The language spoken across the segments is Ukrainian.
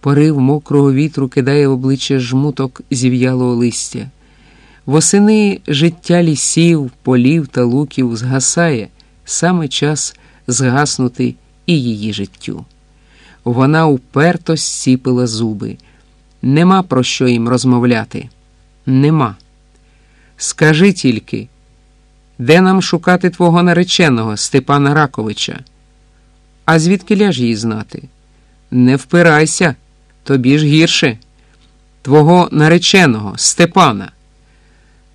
Порив мокрого вітру кидає в обличчя жмуток зів'ялого листя. Восени життя лісів, полів та луків згасає, саме час згаснути і її життю. Вона уперто сціпила зуби. Нема про що їм розмовляти. Нема. Скажи тільки, де нам шукати твого нареченого Степана Раковича? А звідки ляж її знати? Не впирайся, тобі ж гірше. Твого нареченого Степана.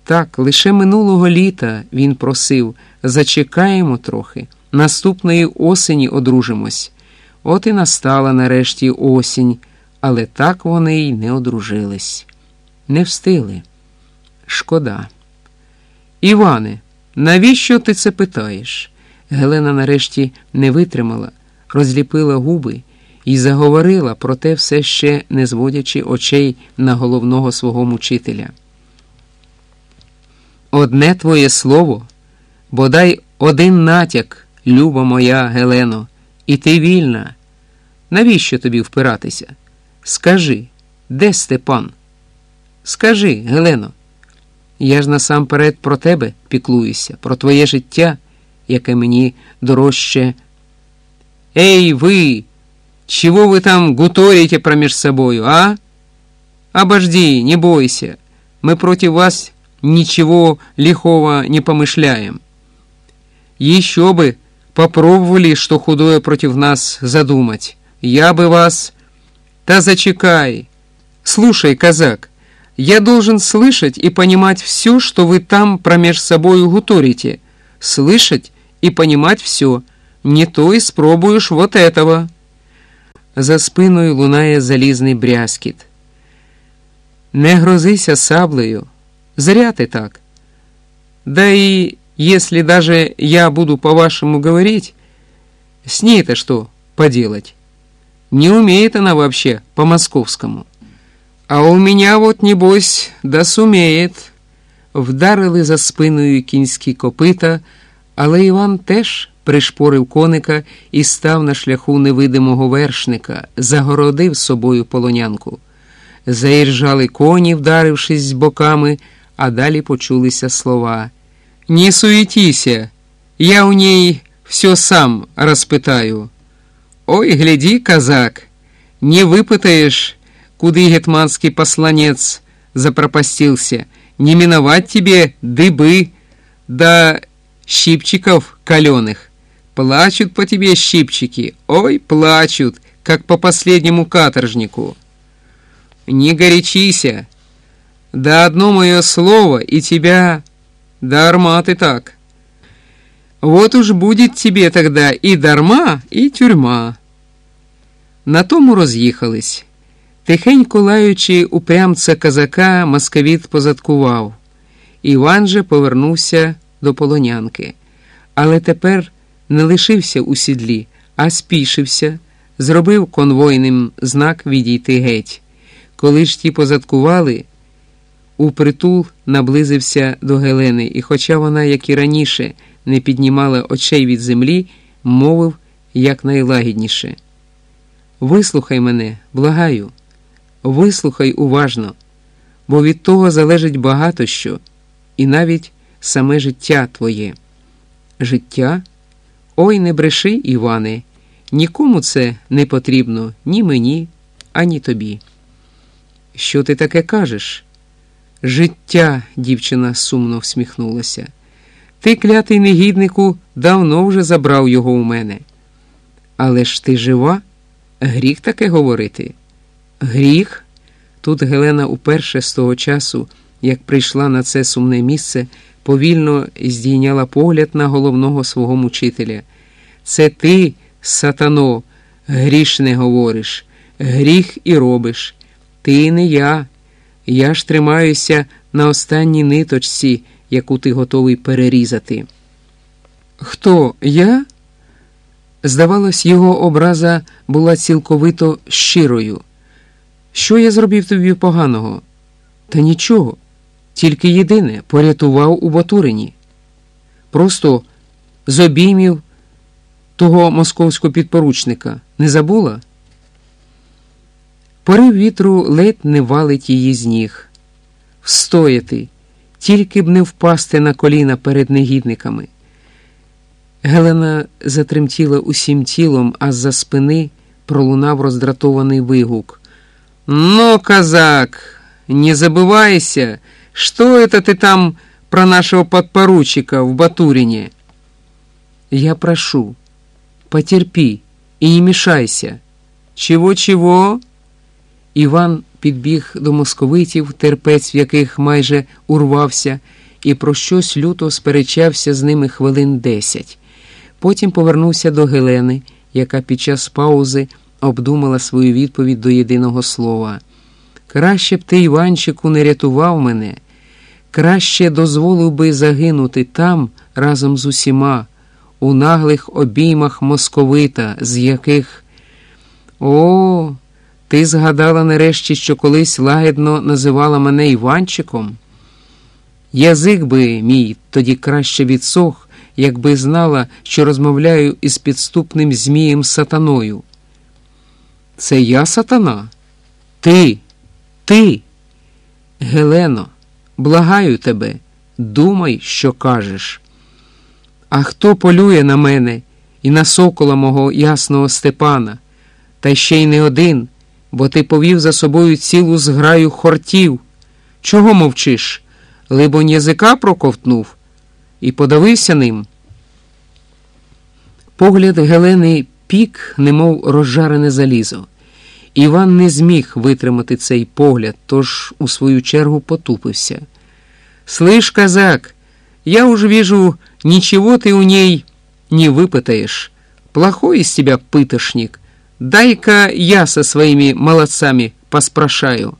Так, лише минулого літа він просив зачекаємо трохи, наступної осені одружимось. От і настала нарешті осінь, але так вони й не одружились. Не встигли. Шкода. Іване, навіщо ти це питаєш? Гелена нарешті не витримала, розліпила губи і заговорила, проте все ще не зводячи очей на головного свого мучителя. Одне твоє слово, бодай один натяк, люба моя Гелено, і ти вільна. Навіщо тобі впиратися? Скажи, де Степан? Скажи, Гелено, я ж насамперед про тебе піклуюся, про твоє життя, яке мені дорожче. Эй, вы! Чего вы там гуторите промеж собою, а? Обожди, не бойся. Мы против вас ничего лихого не помышляем. Еще бы попробовали, что худое против нас задумать. Я бы вас... Да зачекай. Слушай, казак, я должен слышать и понимать все, что вы там промеж собою гуторите. Слышать и понимать все. Не то и спробуешь вот этого. За спиною лунає залізний брязкіт. Не грозися саблею. Зря ты так. Да и если даже я буду по-вашему говорить, с ней-то что поделать? Не умеет она вообще по-московскому. А у меня вот, небось, да сумеет. Вдарили за спиною кінські копита, але Іван теж пришпорив коника і став на шляху невидимого вершника, загородив собою полонянку. Заіржали коні, вдарившись боками, а далі почулися слова. «Не суетися, я у ней все сам розпитаю». Ой, гляди, казак, не выпытаешь, куды гетманский посланец запропастился, не миновать тебе дыбы да щипчиков каленых. Плачут по тебе щипчики, ой, плачут, как по последнему каторжнику. Не горячися, да одно мое слово, и тебя... Дарма ты так. Вот уж будет тебе тогда і дарма, і тюрма. На тому роз'їхались. Тихенько лаючи упрямця казака, московіт позадкував. Іван же повернувся до полонянки. Але тепер не лишився у сідлі, а спішився, зробив конвойним знак відійти геть. Коли ж ті позадкували, упритул наблизився до Гелени, і, хоча вона, як і раніше, не піднімала очей від землі, мовив якнайлагідніше. Вислухай мене, благаю, вислухай уважно, бо від того залежить багато що, і навіть саме життя твоє. Життя? Ой, не бреши, Іване, нікому це не потрібно, ні мені, ані тобі. Що ти таке кажеш? Життя, дівчина сумно всміхнулася. Ти, клятий негіднику, давно вже забрав його у мене. Але ж ти жива? Гріх таке говорити? Гріх? Тут Гелена уперше з того часу, як прийшла на це сумне місце, повільно здійняла погляд на головного свого мучителя. Це ти, сатано, грішне говориш, гріх і робиш. Ти не я. Я ж тримаюся на останній ниточці яку ти готовий перерізати. Хто я? Здавалось, його образа була цілковито щирою. Що я зробив тобі поганого? Та нічого, тільки єдине порятував у Батурині. Просто з обіймів того московського підпоручника не забула? Порив вітру ледь не валить її з ніг. Встояти, тільки б не впасти на коліна перед негідниками. Гелена затремтіла усім тілом, а з-за спини пролунав роздратований вигук. «Ну, казак, не забывайся, что это ты там про нашего подпоручика в Батурине?» «Я прошу, потерпи и не мешайся». «Чего-чего?» Іван підбіг до московитів, терпець в яких майже урвався, і про щось люто сперечався з ними хвилин десять. Потім повернувся до Гелени, яка під час паузи обдумала свою відповідь до єдиного слова. Краще б ти, Іванчику, не рятував мене, краще дозволив би загинути там разом з усіма, у наглих обіймах московита, з яких. О, ти згадала нарешті, що колись лагідно називала мене Іванчиком? Язик би мій тоді краще відсох, якби знала, що розмовляю із підступним Змієм сатаною. Це я сатана? Ти, ти. Гелено, благаю тебе, думай, що кажеш. А хто полює на мене і на сокола мого ясного Степана, та ще й не один, бо ти повів за собою цілу зграю хортів. Чого мовчиш? Либонь язика проковтнув і подавився ним. Погляд Гелени пік, немов розжарене залізо. Іван не зміг витримати цей погляд, тож у свою чергу потупився. «Слышь, казак, я уж вижу, ничего ты у ней не выпытаешь. Плохой из тебя пытошник. Дай-ка я со своими молодцами поспрашаю».